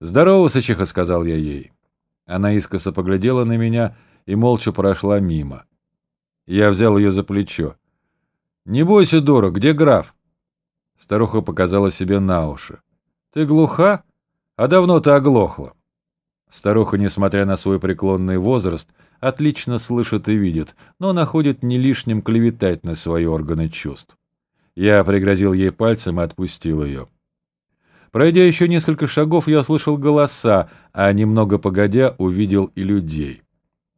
«Здорово, Сычиха», — сказал я ей. Она искоса поглядела на меня и молча прошла мимо. Я взял ее за плечо. «Не бойся, дура, где граф?» Старуха показала себе на уши. «Ты глуха? А давно ты оглохла». Старуха, несмотря на свой преклонный возраст, отлично слышит и видит, но находит не лишним клеветать на свои органы чувств. Я пригрозил ей пальцем и отпустил ее. Пройдя еще несколько шагов, я услышал голоса, а немного погодя увидел и людей.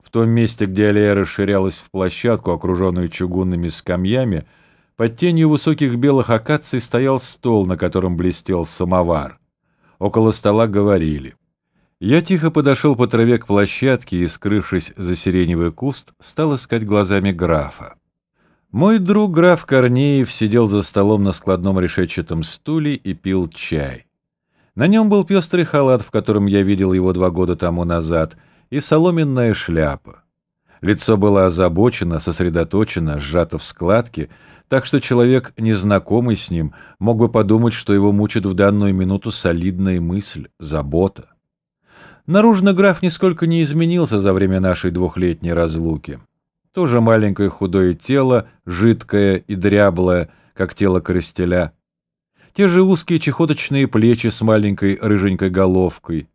В том месте, где аллея расширялась в площадку, окруженную чугунными скамьями, под тенью высоких белых акаций стоял стол, на котором блестел самовар. Около стола говорили. Я тихо подошел по траве к площадке и, скрывшись за сиреневый куст, стал искать глазами графа. Мой друг граф Корнеев сидел за столом на складном решетчатом стуле и пил чай. На нем был пестрый халат, в котором я видел его два года тому назад, и соломенная шляпа. Лицо было озабочено, сосредоточено, сжато в складки, так что человек, незнакомый с ним, мог бы подумать, что его мучит в данную минуту солидная мысль, забота. Наружно граф нисколько не изменился за время нашей двухлетней разлуки. Тоже маленькое худое тело, жидкое и дряблое, как тело коростеля. Те же узкие чехоточные плечи с маленькой рыженькой головкой.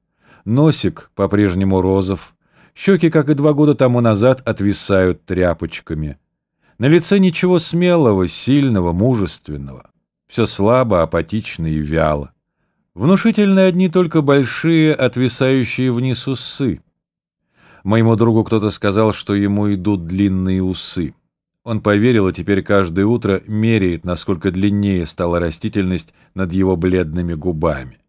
Носик по-прежнему розов. Щеки, как и два года тому назад, отвисают тряпочками. На лице ничего смелого, сильного, мужественного. Все слабо, апатично и вяло. Внушительны одни только большие, отвисающие вниз усы. Моему другу кто-то сказал, что ему идут длинные усы. Он поверил и теперь каждое утро меряет, насколько длиннее стала растительность над его бледными губами.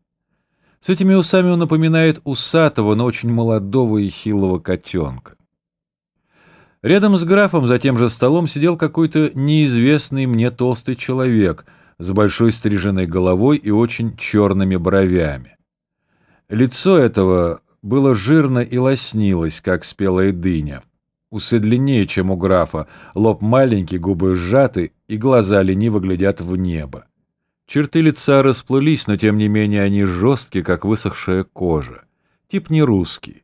С этими усами он напоминает усатого, но очень молодого и хилого котенка. Рядом с графом за тем же столом сидел какой-то неизвестный мне толстый человек — с большой стриженной головой и очень черными бровями. Лицо этого было жирно и лоснилось, как спелая дыня. Усы длиннее, чем у графа, лоб маленький, губы сжаты, и глаза лениво глядят в небо. Черты лица расплылись, но тем не менее они жесткие, как высохшая кожа. Тип не русский.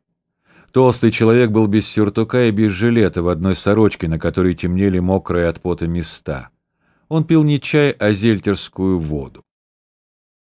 Толстый человек был без сюртука и без жилета в одной сорочке, на которой темнели мокрые от пота места. Он пил не чай, а зельтерскую воду.